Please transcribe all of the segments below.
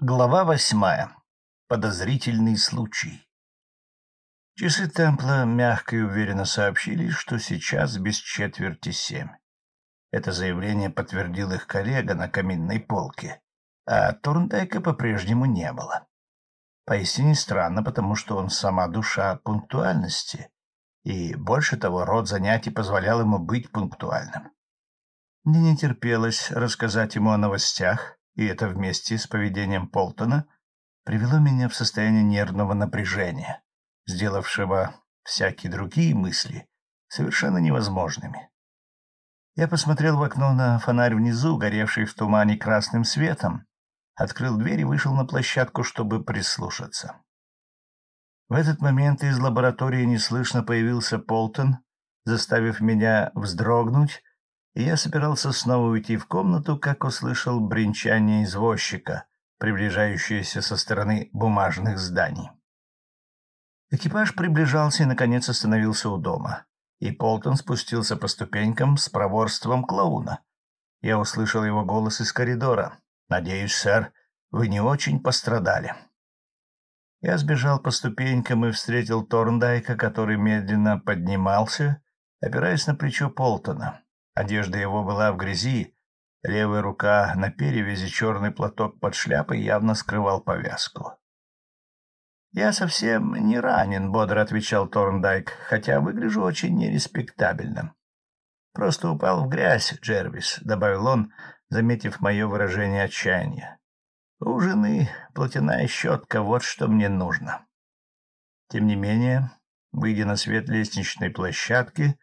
Глава восьмая. Подозрительный случай. Часы Темпла мягко и уверенно сообщили, что сейчас без четверти семь. Это заявление подтвердил их коллега на каминной полке, а Торндайка по-прежнему не было. Поистине странно, потому что он сама душа пунктуальности, и, больше того, род занятий позволял ему быть пунктуальным. Мне не терпелось рассказать ему о новостях, и это вместе с поведением Полтона привело меня в состояние нервного напряжения, сделавшего всякие другие мысли совершенно невозможными. Я посмотрел в окно на фонарь внизу, горевший в тумане красным светом, открыл дверь и вышел на площадку, чтобы прислушаться. В этот момент из лаборатории неслышно появился Полтон, заставив меня вздрогнуть и я собирался снова уйти в комнату, как услышал бренчание извозчика, приближающееся со стороны бумажных зданий. Экипаж приближался и, наконец, остановился у дома, и Полтон спустился по ступенькам с проворством клоуна. Я услышал его голос из коридора. «Надеюсь, сэр, вы не очень пострадали». Я сбежал по ступенькам и встретил Торндайка, который медленно поднимался, опираясь на плечо Полтона. Одежда его была в грязи, левая рука на перевязи, черный платок под шляпой явно скрывал повязку. «Я совсем не ранен», — бодро отвечал Торндайк, «хотя выгляжу очень нереспектабельно». «Просто упал в грязь, Джервис», — добавил он, заметив мое выражение отчаяния. «У жены платяная щетка, вот что мне нужно». Тем не менее, выйдя на свет лестничной площадки,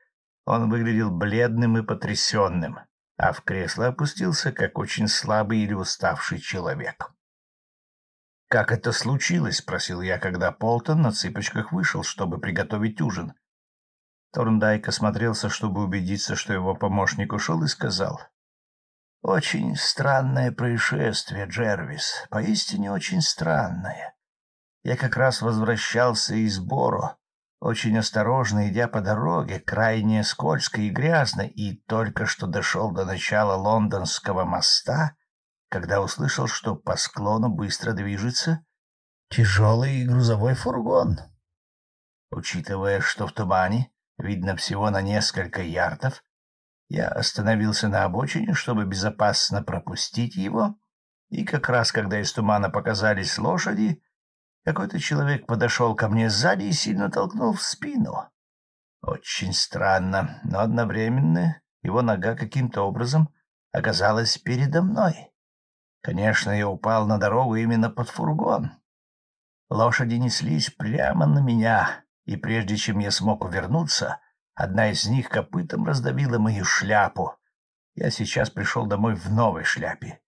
он выглядел бледным и потрясенным, а в кресло опустился, как очень слабый или уставший человек. «Как это случилось?» — спросил я, когда Полтон на цыпочках вышел, чтобы приготовить ужин. Торндайк осмотрелся, чтобы убедиться, что его помощник ушел, и сказал. «Очень странное происшествие, Джервис, поистине очень странное. Я как раз возвращался из Боро, очень осторожно идя по дороге, крайне скользко и грязно, и только что дошел до начала лондонского моста, когда услышал, что по склону быстро движется тяжелый грузовой фургон. Учитывая, что в тумане видно всего на несколько ярдов, я остановился на обочине, чтобы безопасно пропустить его, и как раз когда из тумана показались лошади, какой-то человек подошел ко мне сзади и сильно толкнул в спину. Очень странно, но одновременно его нога каким-то образом оказалась передо мной. Конечно, я упал на дорогу именно под фургон. Лошади неслись прямо на меня, и прежде чем я смог увернуться, одна из них копытом раздавила мою шляпу. Я сейчас пришел домой в новой шляпе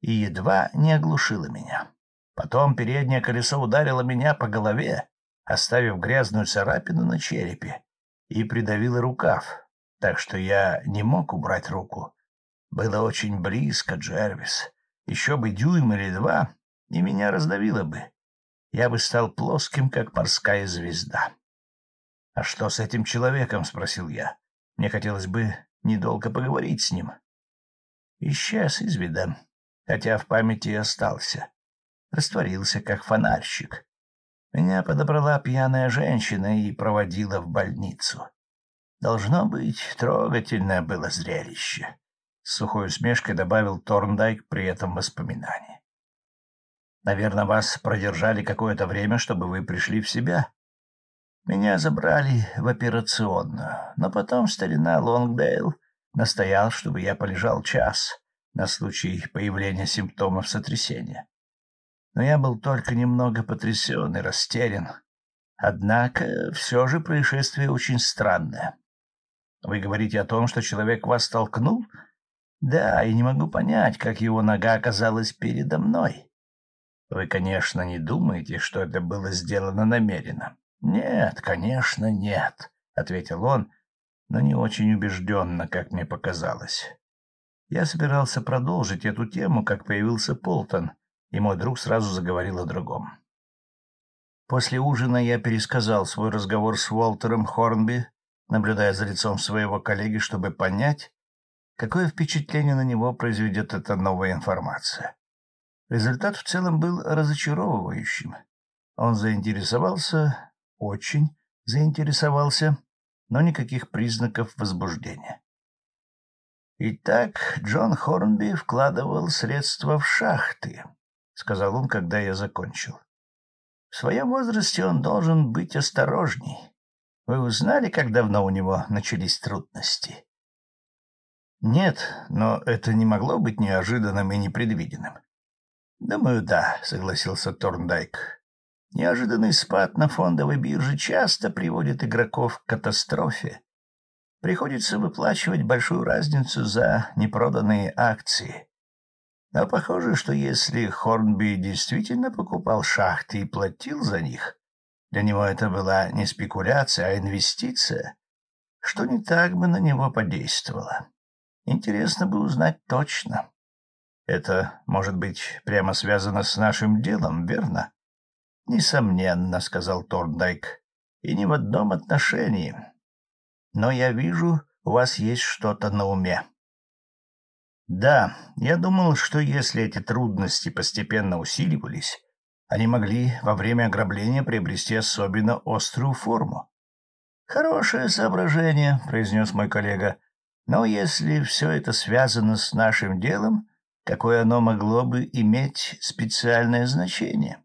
и едва не оглушила меня. Потом переднее колесо ударило меня по голове, оставив грязную царапину на черепе, и придавило рукав, так что я не мог убрать руку. Было очень близко, Джервис. Еще бы дюйм или два, и меня раздавило бы. Я бы стал плоским, как морская звезда. — А что с этим человеком? — спросил я. Мне хотелось бы недолго поговорить с ним. Исчез из вида, хотя в памяти остался растворился, как фонарщик. Меня подобрала пьяная женщина и проводила в больницу. Должно быть, трогательное было зрелище. С сухой усмешкой добавил Торндайк при этом воспоминании. Наверное, вас продержали какое-то время, чтобы вы пришли в себя. Меня забрали в операционную, но потом старина Лонгдейл настоял, чтобы я полежал час на случай появления симптомов сотрясения но я был только немного потрясен и растерян. Однако все же происшествие очень странное. Вы говорите о том, что человек вас толкнул? Да, и не могу понять, как его нога оказалась передо мной. Вы, конечно, не думаете, что это было сделано намеренно. Нет, конечно, нет, — ответил он, но не очень убежденно, как мне показалось. Я собирался продолжить эту тему, как появился Полтон — и мой друг сразу заговорил о другом. После ужина я пересказал свой разговор с Уолтером Хорнби, наблюдая за лицом своего коллеги, чтобы понять, какое впечатление на него произведет эта новая информация. Результат в целом был разочаровывающим. Он заинтересовался, очень заинтересовался, но никаких признаков возбуждения. «Итак, Джон Хорнби вкладывал средства в шахты», — сказал он, когда я закончил. «В своем возрасте он должен быть осторожней. Вы узнали, как давно у него начались трудности?» «Нет, но это не могло быть неожиданным и непредвиденным». «Думаю, да», — согласился Торндайк. «Неожиданный спад на фондовой бирже часто приводит игроков к катастрофе, Приходится выплачивать большую разницу за непроданные акции. Но похоже, что если Хорнби действительно покупал шахты и платил за них, для него это была не спекуляция, а инвестиция, что не так бы на него подействовало. Интересно бы узнать точно. Это, может быть, прямо связано с нашим делом, верно? — Несомненно, — сказал Торндайк, — и не в одном отношении но я вижу, у вас есть что-то на уме. Да, я думал, что если эти трудности постепенно усиливались, они могли во время ограбления приобрести особенно острую форму. Хорошее соображение, произнес мой коллега. Но если все это связано с нашим делом, какое оно могло бы иметь специальное значение?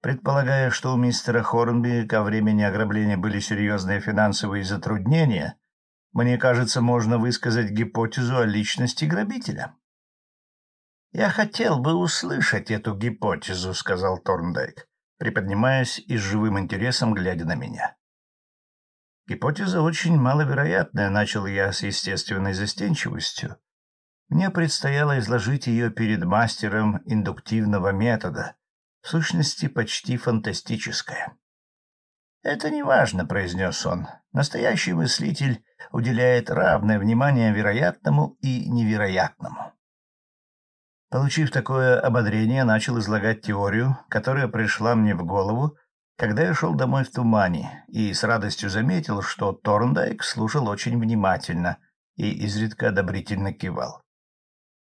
Предполагая, что у мистера Хорнби ко времени ограбления были серьезные финансовые затруднения, мне кажется, можно высказать гипотезу о личности грабителя. «Я хотел бы услышать эту гипотезу», — сказал Торндайк, приподнимаясь и с живым интересом глядя на меня. «Гипотеза очень маловероятная», — начал я с естественной застенчивостью. Мне предстояло изложить ее перед мастером индуктивного метода, в сущности, почти фантастическое. «Это не важно», — произнес он. «Настоящий мыслитель уделяет равное внимание вероятному и невероятному». Получив такое ободрение, начал излагать теорию, которая пришла мне в голову, когда я шел домой в тумане, и с радостью заметил, что Торндайк слушал очень внимательно и изредка одобрительно кивал.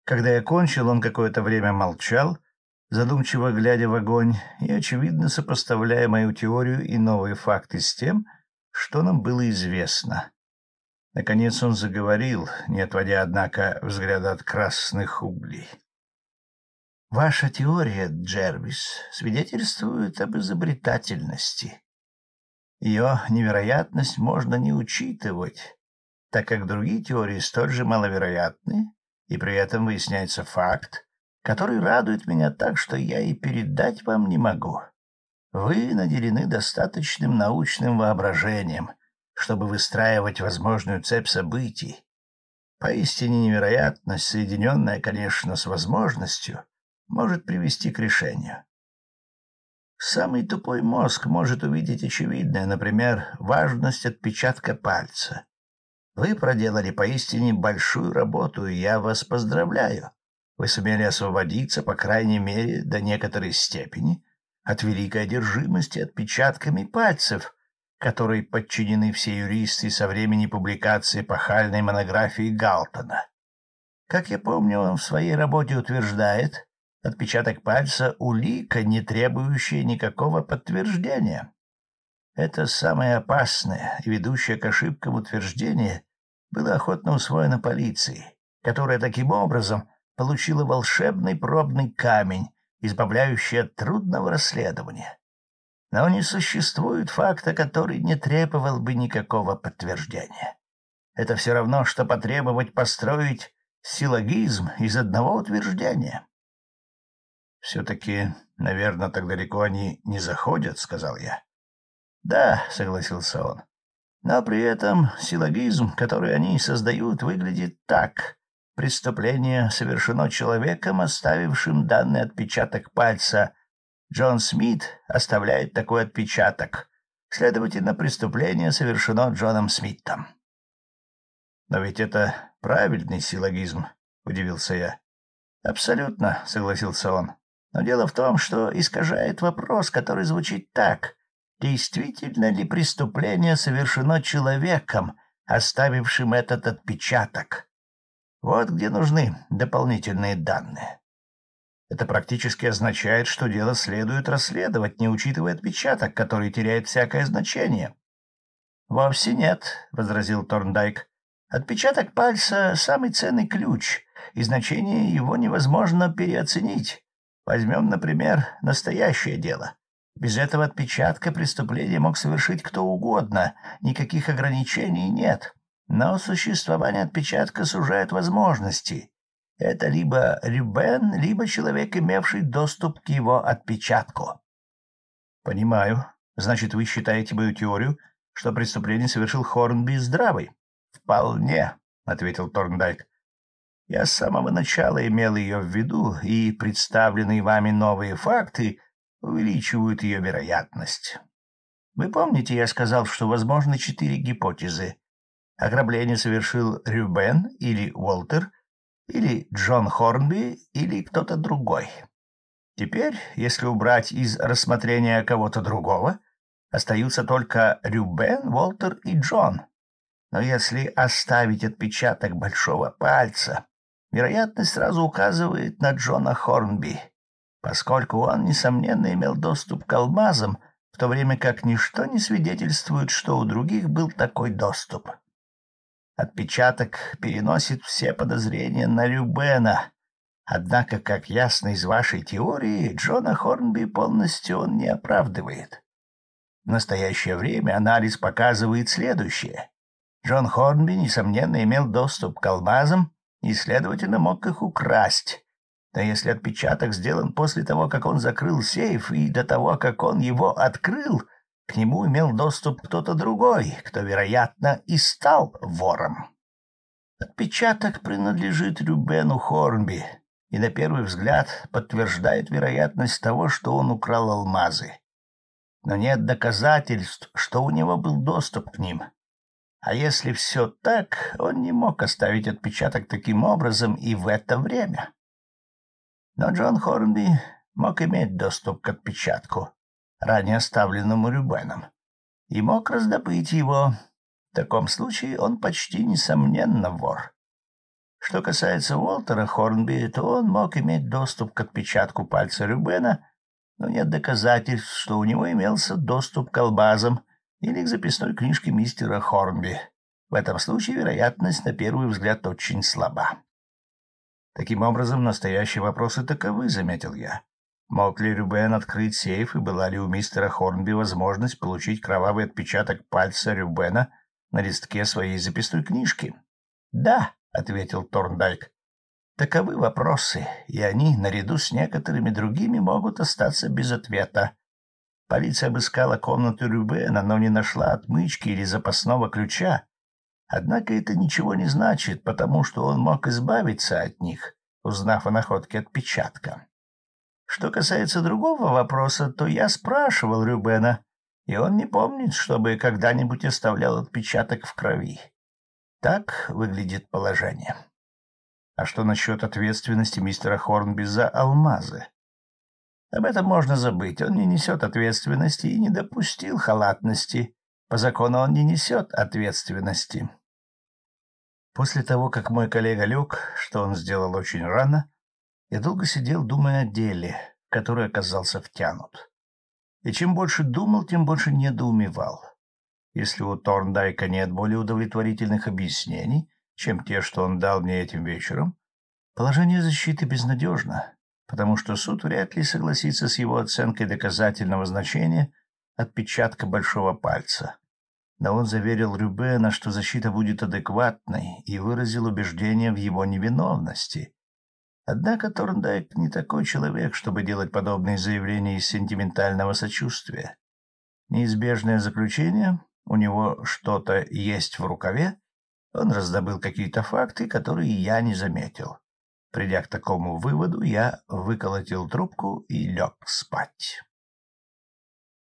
Когда я кончил, он какое-то время молчал, задумчиво глядя в огонь и, очевидно, сопоставляя мою теорию и новые факты с тем, что нам было известно. Наконец он заговорил, не отводя, однако, взгляда от красных углей. «Ваша теория, Джервис, свидетельствует об изобретательности. Ее невероятность можно не учитывать, так как другие теории столь же маловероятны, и при этом выясняется факт, который радует меня так, что я и передать вам не могу. Вы наделены достаточным научным воображением, чтобы выстраивать возможную цепь событий. Поистине невероятность, соединенная, конечно, с возможностью, может привести к решению. Самый тупой мозг может увидеть очевидное, например, важность отпечатка пальца. Вы проделали поистине большую работу, и я вас поздравляю. Вы сумели освободиться, по крайней мере, до некоторой степени, от великой одержимости отпечатками пальцев, которой подчинены все юристы со времени публикации пахальной монографии Галтона. Как я помню, он в своей работе утверждает, отпечаток пальца — улика, не требующая никакого подтверждения. Это самое опасное и ведущее к ошибкам утверждение было охотно усвоено полицией, которая таким образом получила волшебный пробный камень, избавляющий от трудного расследования. Но не существует факта, который не требовал бы никакого подтверждения. Это все равно, что потребовать построить силлогизм из одного утверждения. — Все-таки, наверное, так далеко они не заходят, — сказал я. — Да, — согласился он. — Но при этом силлогизм, который они создают, выглядит так. Преступление совершено человеком, оставившим данный отпечаток пальца. Джон Смит оставляет такой отпечаток. Следовательно, преступление совершено Джоном Смитом. — Но ведь это правильный силлогизм, — удивился я. — Абсолютно, — согласился он. Но дело в том, что искажает вопрос, который звучит так. Действительно ли преступление совершено человеком, оставившим этот отпечаток? Вот где нужны дополнительные данные. Это практически означает, что дело следует расследовать, не учитывая отпечаток, который теряет всякое значение. — Вовсе нет, — возразил Торндайк. — Отпечаток пальца — самый ценный ключ, и значение его невозможно переоценить. Возьмем, например, настоящее дело. Без этого отпечатка преступление мог совершить кто угодно, никаких ограничений нет. Но существование отпечатка сужает возможности. Это либо Рюбен, либо человек, имевший доступ к его отпечатку. — Понимаю. Значит, вы считаете мою теорию, что преступление совершил Хорнби здравый? — Вполне, — ответил Торндайк. — Я с самого начала имел ее в виду, и представленные вами новые факты увеличивают ее вероятность. Вы помните, я сказал, что возможны четыре гипотезы. Ограбление совершил Рюбен или Уолтер — или Джон Хорнби, или кто-то другой. Теперь, если убрать из рассмотрения кого-то другого, остаются только Рюбен, Уолтер и Джон. Но если оставить отпечаток большого пальца, вероятность сразу указывает на Джона Хорнби, поскольку он, несомненно, имел доступ к алмазам, в то время как ничто не свидетельствует, что у других был такой доступ. Отпечаток переносит все подозрения на Рюбена. Однако, как ясно из вашей теории, Джона Хорнби полностью он не оправдывает. В настоящее время анализ показывает следующее. Джон Хорнби, несомненно, имел доступ к алмазам и, следовательно, мог их украсть. Но если отпечаток сделан после того, как он закрыл сейф и до того, как он его открыл, к нему имел доступ кто-то другой, кто, вероятно, и стал вором. Отпечаток принадлежит Рюбену Хорнби и на первый взгляд подтверждает вероятность того, что он украл алмазы. Но нет доказательств, что у него был доступ к ним. А если все так, он не мог оставить отпечаток таким образом и в это время. Но Джон Хорнби мог иметь доступ к отпечатку ранее оставленному Рюбеном, и мог раздобыть его. В таком случае он почти несомненно вор. Что касается Уолтера Хорнби, то он мог иметь доступ к отпечатку пальца Рюбена, но нет доказательств, что у него имелся доступ к албазам или к записной книжке мистера Хорнби. В этом случае вероятность на первый взгляд очень слаба. Таким образом, настоящие вопросы таковы, — заметил я. Мог ли Рюбен открыть сейф, и была ли у мистера Хорнби возможность получить кровавый отпечаток пальца Рюбена на листке своей записной книжки? — Да, — ответил Торндайк. — Таковы вопросы, и они, наряду с некоторыми другими, могут остаться без ответа. Полиция обыскала комнату Рюбена, но не нашла отмычки или запасного ключа. Однако это ничего не значит, потому что он мог избавиться от них, узнав о находке отпечатка. Что касается другого вопроса, то я спрашивал Рюбена, и он не помнит, чтобы когда-нибудь оставлял отпечаток в крови. Так выглядит положение. А что насчет ответственности мистера Хорнби за алмазы? Об этом можно забыть. Он не несет ответственности и не допустил халатности. По закону он не несет ответственности. После того, как мой коллега лег, что он сделал очень рано, я долго сидел, думая о деле, в которое оказался втянут. И чем больше думал, тем больше недоумевал. Если у Торндайка нет более удовлетворительных объяснений, чем те, что он дал мне этим вечером, положение защиты безнадежно, потому что суд вряд ли согласится с его оценкой доказательного значения отпечатка большого пальца. Но он заверил Рюбена, что защита будет адекватной, и выразил убеждение в его невиновности, Однако Торндайк не такой человек, чтобы делать подобные заявления из сентиментального сочувствия. Неизбежное заключение, у него что-то есть в рукаве, он раздобыл какие-то факты, которые я не заметил. Придя к такому выводу, я выколотил трубку и лег спать.